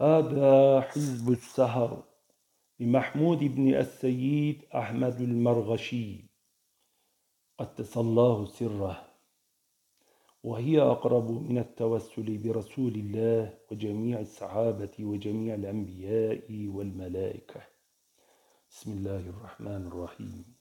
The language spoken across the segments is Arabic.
هذا حزب السهر بمحمود بن السيد أحمد المرغشي. قدس الله سره وهي أقرب من التوسل برسول الله وجميع الصحابة وجميع الأنبياء والملائكة. بسم الله الرحمن الرحيم.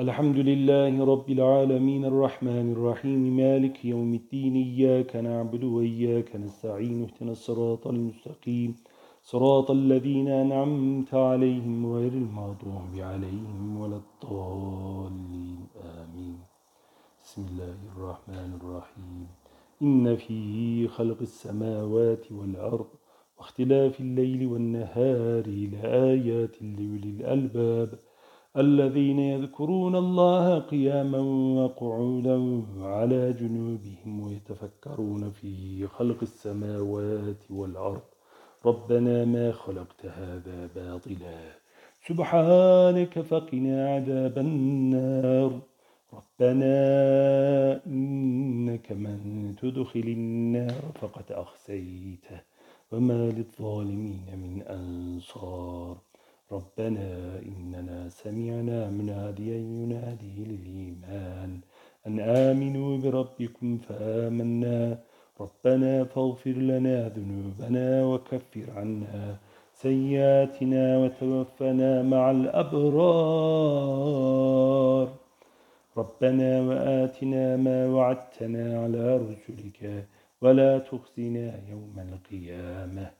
الحمد لله رب العالمين الرحمن الرحيم مالك يوم الدين إياك نعبد وإياك نستعين اهتنا الصراط المستقيم. صراط الذين أنعمت عليهم غير المغضوب عليهم ولا الضالين. آمين. بسم الله الرحمن الرحيم. إن في خلق السماوات والأرض واختلاف الليل والنهار لآيات لأولي الألباب. الذين يذكرون الله قياما وقعودا على جنوبهم ويتفكرون في خلق السماوات والأرض. ربنا ما خلقت هذا باطلا. سبحانك فقنا عذاب النار. ربنا إنك من تدخل النار فقد أخسيته. وما للظالمين من أنصار. ربنا إننا سمعنا مناديا ينادي للإيمان أن آمنوا بربكم فآمنا. ربنا فاغفر لنا ذنوبنا وكفر عنا سيئاتنا وتوفنا مع الأبرار. ربنا وآتنا ما وعدتنا على رسلك ولا تخزنا يوم القيامة.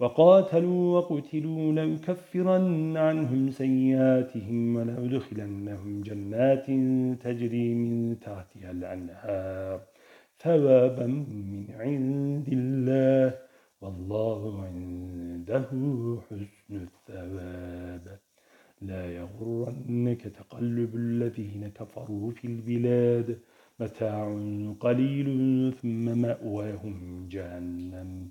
وقاتلوا وقتلوا لأكفرن عنهم سيئاتهم ولأدخلنهم جنات تجري من تحتها الأنهار. ثوابا من عند الله والله عنده حسن الثواب. لا يغرنك تقلب الذين كفروا في البلاد متاع قليل ثم مأواهم جهنم.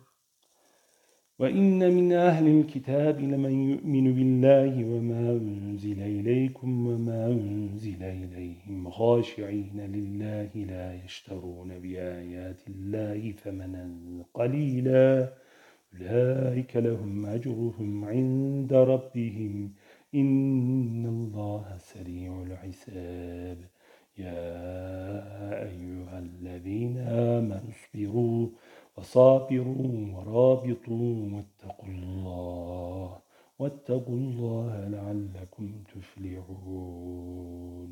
وإن من أهل الكتاب لمن يؤمن بالله وما أنزل إليكم وما أنزل إليهم خاشعين لله لا يشترون بآيات الله ثمنا قليلا. أولئك لهم أجرهم عند ربهم. إن الله سريع الحساب. يا أيها الذين آمنوا اصبروا. وصابروا ورابطوا واتقوا الله واتقوا الله لعلكم تفلحون.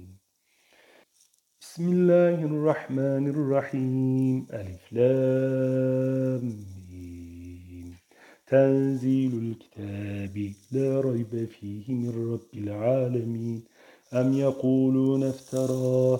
بسم الله الرحمن الرحيم. ألف لام تنزيل الكتاب لا ريب فيه من رب العالمين. أم يقولون افتراه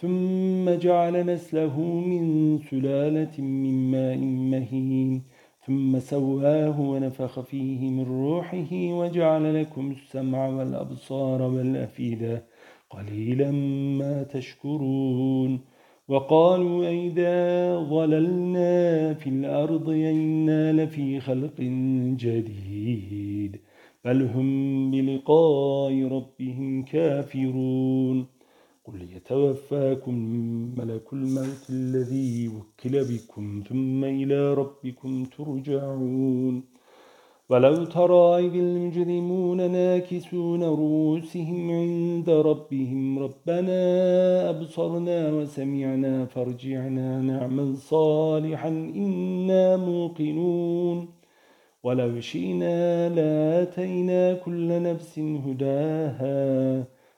ثم جعل نسله من سلالة من ماء مهين. ثم سواه ونفخ فيه من روحه وجعل لكم السمع والأبصار والأفئدة. قليلا ما تشكرون. وقالوا أئذا ضللنا في الأرض إنا لفي خلق جديد. بل هم بلقاء ربهم كافرون. قل يتوفاكم ملك الموت الذي وكل بكم ثم إلى ربكم ترجعون. ولو ترى إذ المجرمون ناكسون رؤوسهم عند ربهم ربنا أبصرنا وسمعنا فارجعنا نعمل صالحا إنا موقنون. ولو شئنا لآتينا كل نفس هداها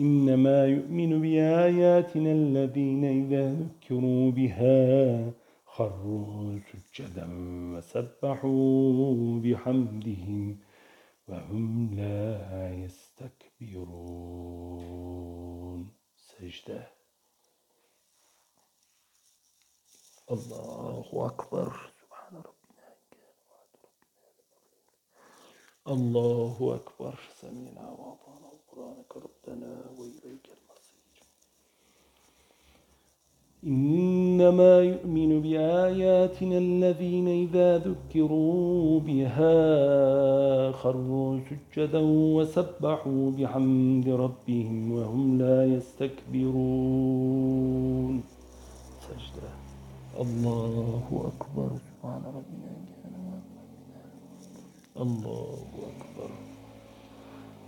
إنما يؤمن بآياتنا الذين إذا ذكروا بها خروا سجدا وسبحوا بحمدهم وهم لا يستكبرون. سجدة. الله أكبر. سبحان ربنا. الله أكبر. سمينا وأطعنا. غفرانك ربنا وإليك المصير. إنما يؤمن بآياتنا الذين إذا ذكروا بها خروا سجدا وسبحوا بحمد ربهم وهم لا يستكبرون. سجدة. الله أكبر. سبحان ربنا. الله أكبر.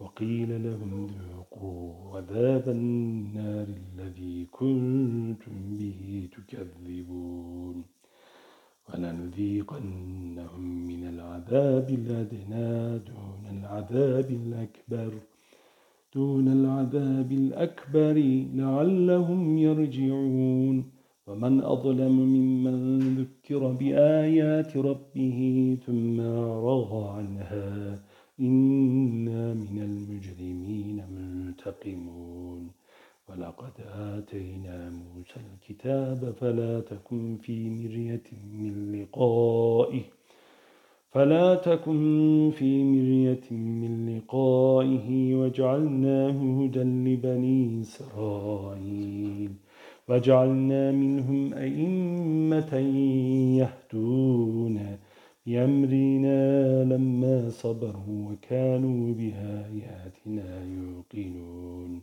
وقيل لهم ذوقوا عذاب النار الذي كنتم به تكذبون ولنذيقنهم من العذاب الأدنى دون العذاب الأكبر دون العذاب الأكبر لعلهم يرجعون. ومن أظلم ممن ذكر بآيات ربه ثم رغى عنها إنا من المجرمين منتقمون ولقد آتينا موسى الكتاب فلا تكن في مرية من لقائه فلا تكن في مرية من لقائه وجعلناه هدى لبني إسرائيل وجعلنا منهم أئمة يهدون بأمرنا لما صبروا وكانوا بآياتنا يوقنون.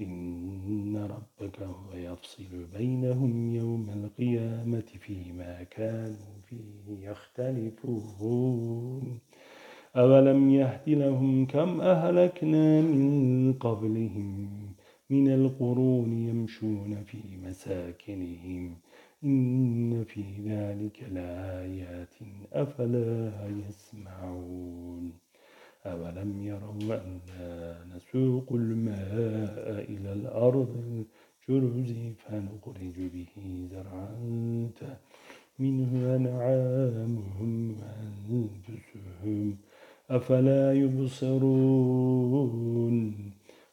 إن ربك هو يفصل بينهم يوم القيامة فيما كانوا فيه يختلفون. أولم يهد لهم كم أهلكنا من قبلهم من القرون يمشون في مساكنهم إن في ذلك لآيات أفلا يسمعون؟ أولم يروا أنا نسوق الماء إلى الأرض الجرز فنخرج به زرعا منه أنعامهم وأنفسهم أفلا يبصرون؟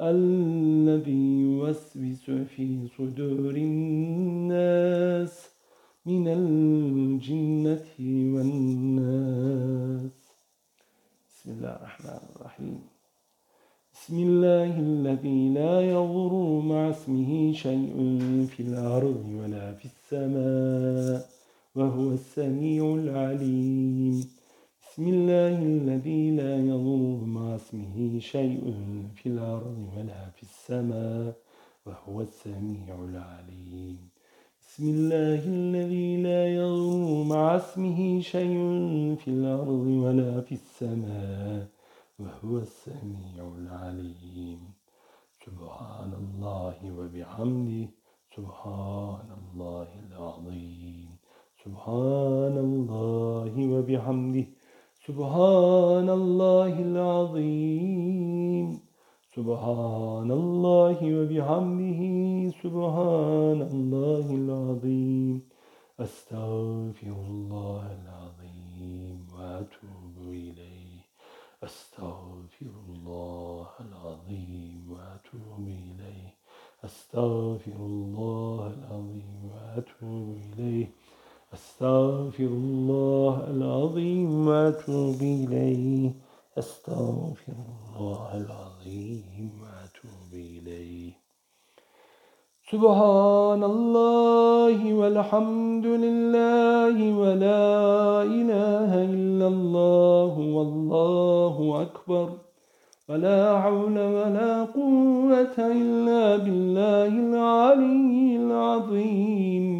الذي يوسوس في صدور الناس من الجنة والناس. بسم الله الرحمن الرحيم. بسم الله الذي لا يضر مع اسمه شيء في الأرض ولا في السماء وهو السميع العليم. بسم الله الذي لا يضر مع اسمه شيء في الأرض ولا في السماء وهو السميع العليم. بسم الله الذي لا يضر مع اسمه شيء في الأرض ولا في السماء وهو السميع العليم. سبحان الله وبحمده. سبحان الله العظيم. سبحان الله وبحمده. سبحان الله العظيم. سبحان الله وبحمده سبحان الله العظيم. أستغفر الله العظيم وأتوب إليه. أستغفر الله العظيم وأتوب إليه. أستغفر الله العظيم وأتوب إليه. أستغفر الله وأتوب إليه. أستغفر الله العظيم وأتوب إليه. سبحان الله والحمد لله ولا إله إلا الله والله أكبر. ولا حول ولا قوة إلا بالله العلي العظيم.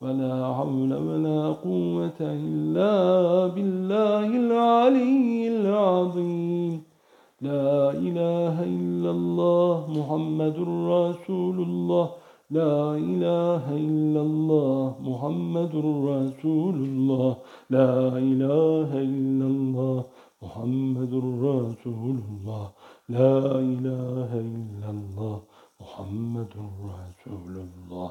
ولا حول ولا قوة إلا بالله العلي العظيم. لا إله إلا الله محمد رسول الله. لا إله إلا الله محمد رسول الله. لا إله إلا الله محمد رسول الله. لا إله إلا الله محمد رسول الله.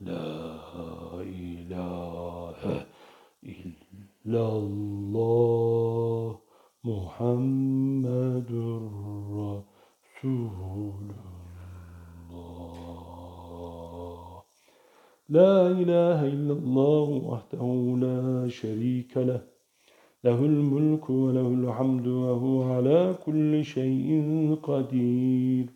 لا إله إلا الله وحده لا شريك له. له الملك وله الحمد وهو على كل شيء قدير.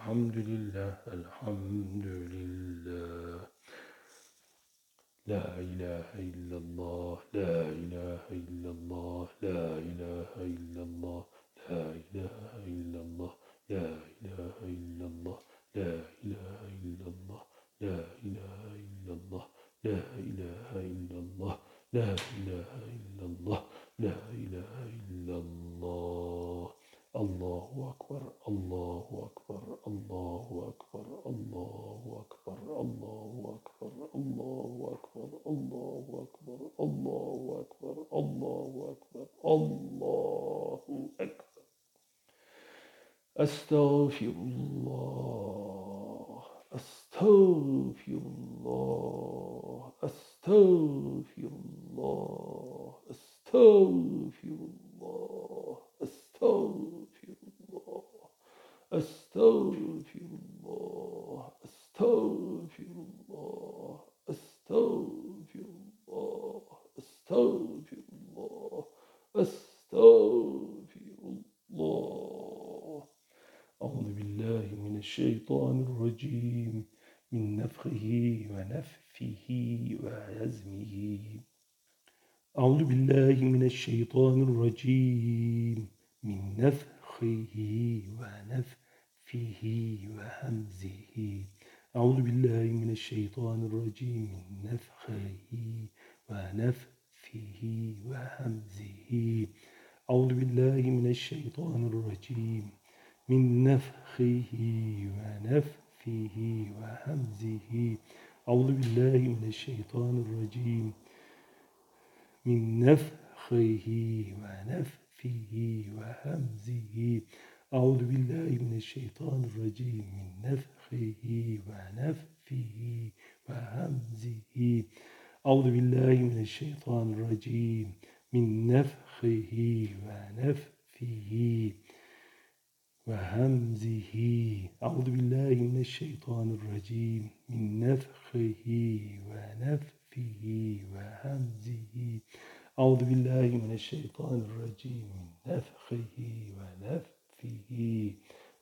الحمد لله الحمد لله. لا إله إلا الله. Astaghfirullah. Astaghfirullah. Astaghfirullah. Astaghfirullah. Astaghfirullah. Estağfirullah. من نفخه ونفثه وهمزه. أعوذ بالله من الشيطان الرجيم. من نفخه ونفثه وهمزه. أعوذ بالله من الشيطان الرجيم. من نفخه ونفثه وهمزه. أعوذ بالله من الشيطان الرجيم. من نفخه ونفثه وهمزه. أعوذ بالله من الشيطان الرجيم. من نفخه ونفثه وهمزه. أعوذ بالله من الشيطان الرجيم. من نفخه ونفثه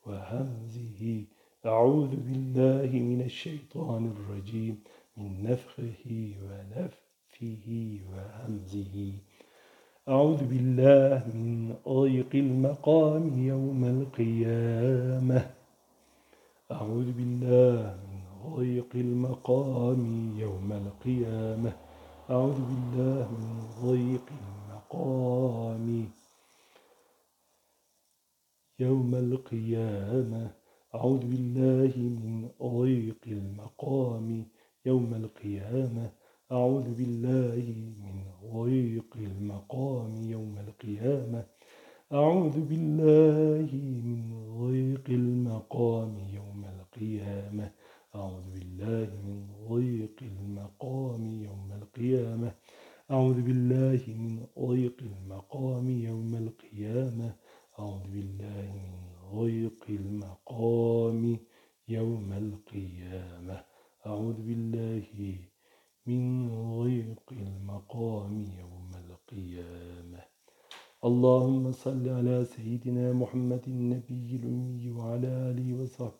وهمزه. أعوذ بالله من الشيطان الرجيم. من نفخه ونفثه وهمزه. أعوذ بالله من ضيق المقام يوم القيامة. أعوذ بالله من ضيق المقام يوم القيامة. أعوذ بالله من ضيق المقام يوم القيامة أعوذ بالله من ضيق المقام يوم القيامة أعوذ بالله من ضيق المقام يوم القيامة أعوذ بالله من ضيق المقام يوم القيامة أعوذ بالله من ضيق المقام يوم القيامة أعوذ بالله من ضيق المقام يوم القيامة أعوذ بالله من ضيق المقام يوم القيامة أعوذ بالله من ضيق المقام يوم القيامة اللهم صل على سيدنا محمد النبي الأمي وعلى آله وصحبه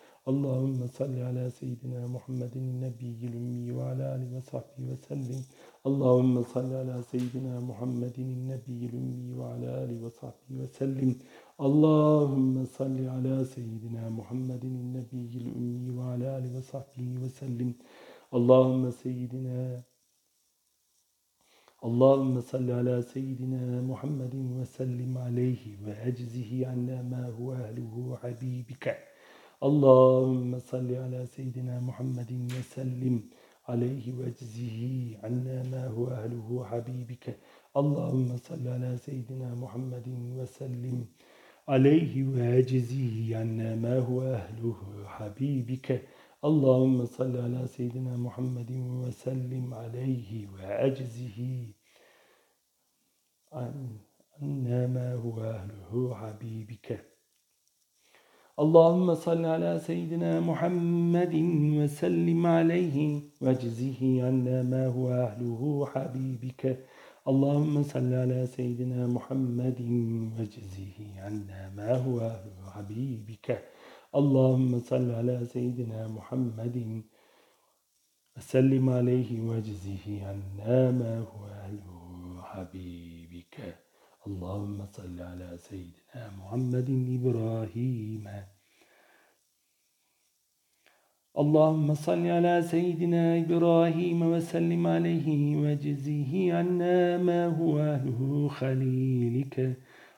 اللهم صل على سيدنا محمد النبي الأمي وعلى آله وصحبه وسلم. اللهم صل على سيدنا محمد النبي الأمي وعلى آله وصحبه وسلم. اللهم صل على سيدنا محمد النبي الأمي وعلى آله وصحبه وسلم. اللهم سيدنا اللهم صل على سيدنا محمد وسلم عليه وأجزه عنا ما هو أهله حبيبك اللهم صل على سيدنا محمد وسلم عليه واجزه عنا ما هو أهله حبيبك اللهم صل على سيدنا محمد وسلم عليه واجزه عنا ما هو أهله حبيبك اللهم صل على سيدنا محمد وسلم عليه وأجزه عنا ما هو أهله حبيبك اللهم صل على سيدنا محمد وسلم عليه واجزه عنا ما هو أهله حبيبك اللهم صل على سيدنا محمد واجزه عنا ما هو أهله حبيبك اللهم صل على سيدنا محمد وسلم عليه واجزه عنا ما هو أهله حبيبك اللهم صل على سيدنا محمد إبراهيم. اللهم صل على سيدنا إبراهيم وسلم عليه وجزيه عنا ما هو أهله خليلك.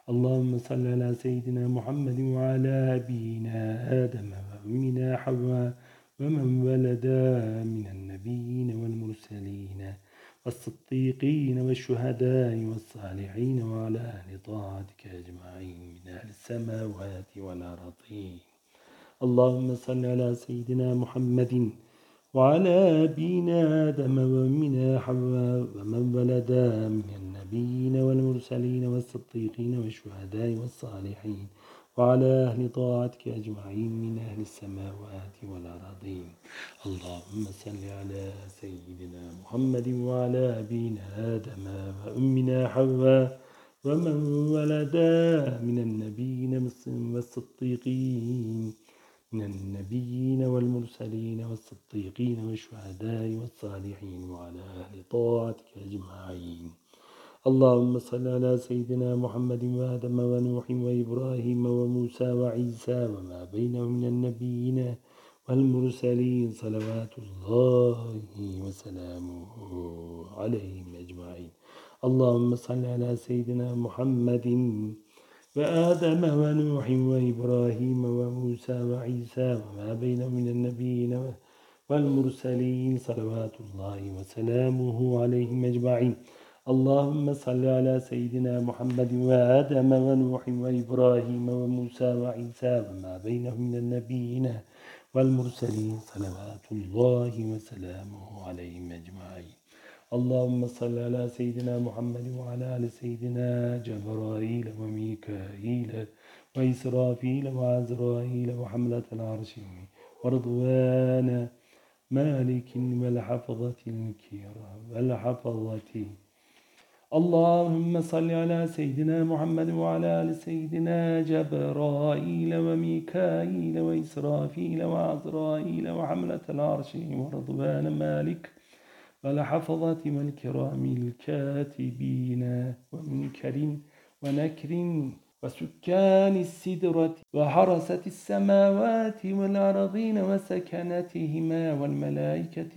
اللهم صل على سيدنا محمد وعلى أبينا آدم وأمنا حواء ومن ولدا من النبيين والمرسلين. والصديقين والشهداء والصالحين وعلى أهل طاعتك أجمعين من أهل السماوات والأرضين. اللهم صل على سيدنا محمد وعلى أبينا آدم ومنا حواء ومن ولدا من النبيين والمرسلين والصديقين والشهداء والصالحين. وعلى أهل طاعتك أجمعين من أهل السماوات والأرضين. اللهم صل على سيدنا محمد وعلى أبينا آدم وأمنا حواء ومن ولدا من النبيين والصديقين من النبيين والمرسلين والصديقين والشهداء والصالحين وعلى أهل طاعتك أجمعين. اللهم صل على سيدنا محمد وآدم ونوح وإبراهيم وموسى وعيسى وما بينهم من النبيين والمرسلين صلوات الله وسلامه عليهم أجمعين. اللهم صل على سيدنا محمد وآدم ونوح وإبراهيم وموسى وعيسى وما بينهم من النبيين والمرسلين صلوات الله وسلامه عليهم أجمعين. اللهم صل على سيدنا محمد وآدم ونوح وإبراهيم وموسى وعيسى وما بينهم من النبيين والمرسلين صلوات الله وسلامه عليهم أجمعين. اللهم صل على سيدنا محمد وعلى آل سيدنا جبرائيل وميكائيل وإسرافيل وعزرائيل وحملة العرش ورضوان مالك والحفظة الكرام والحفظة اللهم صل على سيدنا محمد وعلى آل سيدنا جبرائيل وميكائيل وإسرافيل وعزرائيل وحملة العرش ورضوان مالك والحفظة والكرام الكاتبين ومنكر ونكر وسكان السدرة وحرسة السماوات والأرضين وسكنتهما والملائكة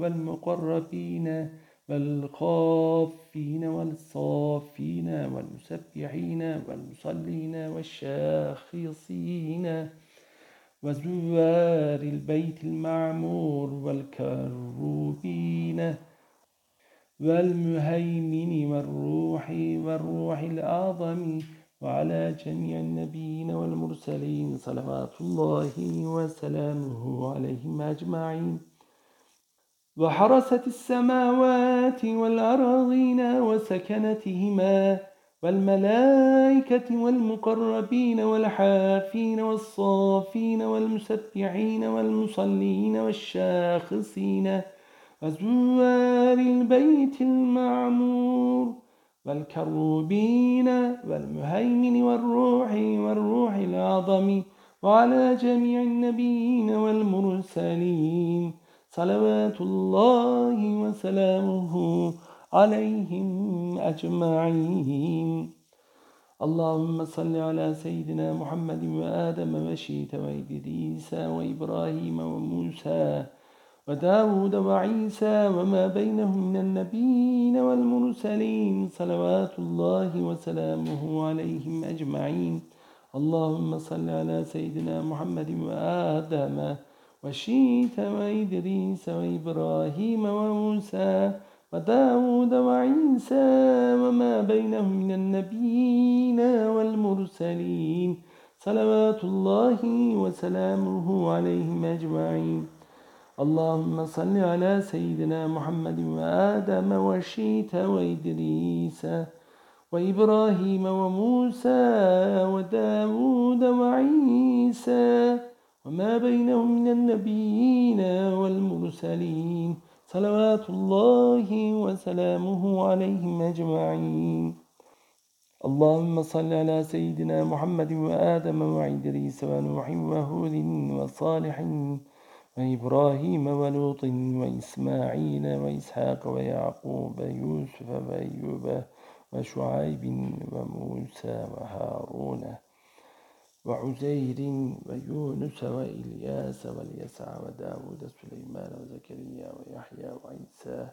والمقربين والخافين والصافين والمسبحين والمصلين والشاخصين وزوار البيت المعمور والكروبين والمهيمن والروح والروح الأعظم وعلى جميع النبيين والمرسلين صلوات الله وسلامه عليهم أجمعين. وحرست السماوات والأراضين وسكنتهما والملائكة والمقربين والحافين والصافين والمسبحين والمصلين والشاخصين وزوار البيت المعمور والكروبين والمهيمن والروح والروح الأعظم وعلى جميع النبيين والمرسلين. صلوات الله وسلامه عليهم أجمعين. اللهم صل على سيدنا محمد وآدم وشيت وإدريس وإبراهيم وموسى وداود وعيسى وما بينهم من النبيين والمرسلين صلوات الله وسلامه عليهم أجمعين. اللهم صل على سيدنا محمد وآدم وشيت وإدريس وإبراهيم وموسى وداود وعيسى وما بينهم من النبيين والمرسلين صلوات الله وسلامه عليهم أجمعين. اللهم صل على سيدنا محمد وآدم وشيت وإدريس وإبراهيم وموسى وداود وعيسى وما بينهم من النبيين والمرسلين. صلوات الله وسلامه عليهم أجمعين. اللهم صل على سيدنا محمد وآدم وعدريس ونوح وهود وصالح وإبراهيم ولوط وإسماعيل وإسحاق ويعقوب يوسف وأيوب وشعيب وموسى وهارون. وعزير ويونس وإلياس واليسع وداود سليمان وزكريا ويحيى وعيسى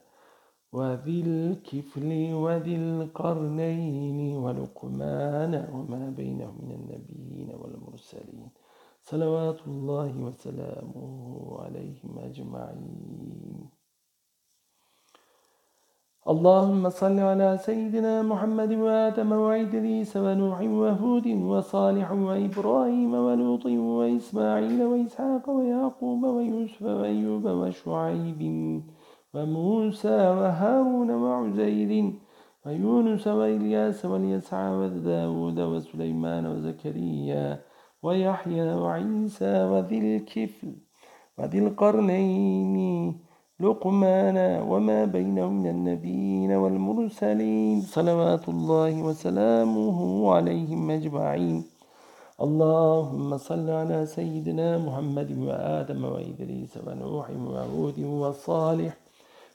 وذي الكفل وذي القرنين ولقمان وما بينهم من النبيين والمرسلين صلوات الله وسلامه عليهم أجمعين. اللهم صل على سيدنا محمد وآدم وعدريس ونوح وهود وصالح وإبراهيم ولوط وإسماعيل وإسحاق ويعقوب ويوسف وأيوب وشعيب وموسى وهارون وعزير ويونس وإلياس واليسع وداود وسليمان وزكريا ويحيى وعيسى وذي الكفل وذي القرنين لقمان وما بينهم من النبيين والمرسلين صلوات الله وسلامه عليهم أجمعين. اللهم صل على سيدنا محمد وآدم وإدريس ونوح وهود وصالح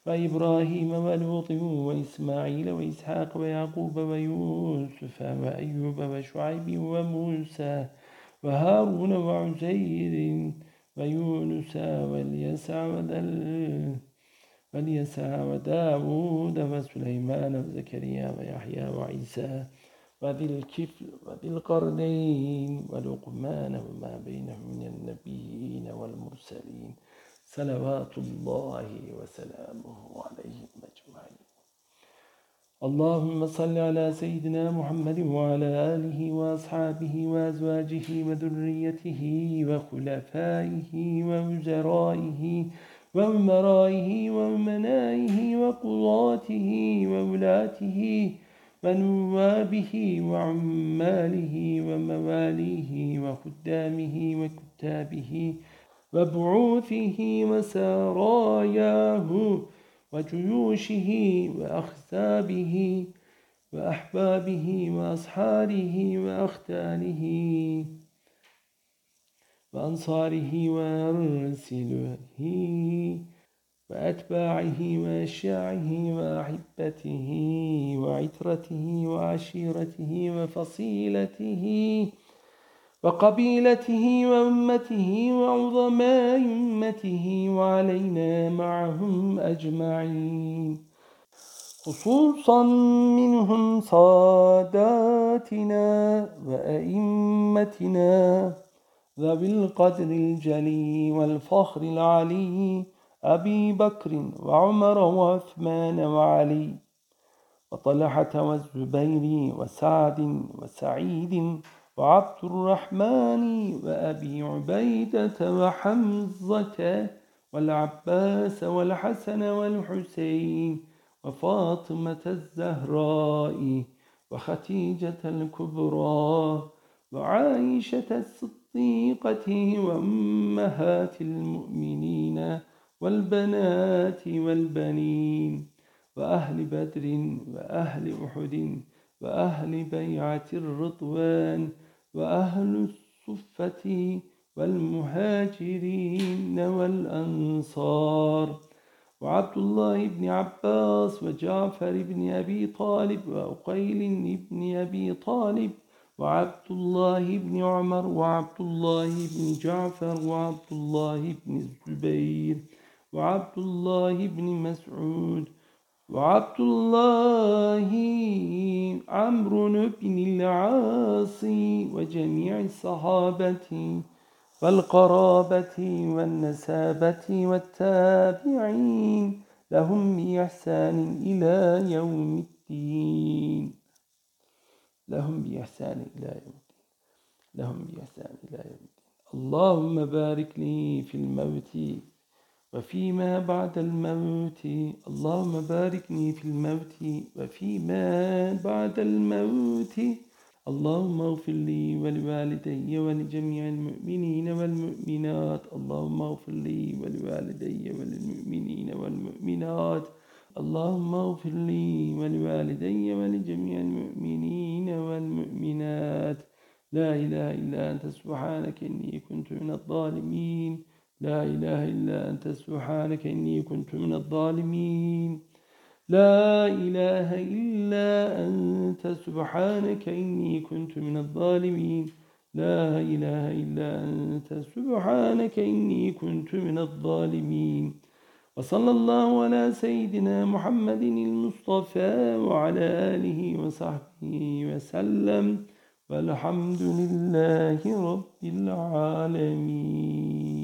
وإبراهيم ولوط وإسماعيل وإسحاق ويعقوب ويوسف وأيوب وشعيب وموسى وهارون وعزير ويونس واليسع وذل واليسع وداود وسليمان وزكريا ويحيى وعيسى وذي الكفل وذي القرنين ولقمان وما بينهم من النبيين والمرسلين صلوات الله وسلامه عليهم أجمعين. اللهم صل على سيدنا محمد وعلى آله وأصحابه وأزواجه وذريته وخلفائه ووزرائه وأمرائه وأمنائه وقضاته وولاته ونوابه وعماله ومواليه وخدامه وكتابه وبعوثه وسراياه وجيوشه وأخسابه وأحبابه وأصحاره وأختانه وأنصاره وأرسله وأتباعه وأشياعه وأحبته وعترته وعشيرته وفصيلته وقبيلته وأمته وعظماء أمته وعلينا معهم أجمعين. خصوصا منهم صاداتنا وأئمتنا ذوي القدر الجلي والفخر العلي أبي بكر وعمر وعثمان وعلي وطلحة والزبير وسعد وسعيد وعبد الرحمن وأبي عبيدة وحمزة والعباس والحسن والحسين وفاطمة الزهراء وختيجة الكبرى وعائشة الصديقة وأمهات المؤمنين والبنات والبنين وأهل بدر وأهل أحد وأهل بيعة الرضوان وأهل الصفة والمهاجرين والأنصار وعبد الله بن عباس وجعفر بن أبي طالب وأقيل بن أبي طالب وعبد الله بن عمر وعبد الله بن جعفر وعبد الله بن الزبير وعبد الله بن مسعود وعبد الله عمرو بن العاص وجميع الصحابة والقرابة والنسابة والتابعين لهم بإحسان إلى يوم الدين. لهم بإحسان إلى يوم الدين. لهم بإحسان إلى يوم الدين. اللهم بارك لي في الموت وفيما بعد الموت اللهم باركني في الموت. وفيما بعد الموت اللهم اغفر لي ولوالدي ولجميع المؤمنين والمؤمنات. اللهم اغفر لي ولوالدي وللمؤمنين والمؤمنات. اللهم اغفر لي ولوالدي ولجميع المؤمنين والمؤمنات. لا إله إلا أنت سبحانك إني كنت من الظالمين. لا إله إلا أنت سبحانك إني كنت من الظالمين. لا إله إلا أنت سبحانك إني كنت من الظالمين. لا إله إلا أنت سبحانك إني كنت من الظالمين. وصلى الله على سيدنا محمد المصطفى وعلى آله وصحبه وسلم. والحمد لله رب العالمين.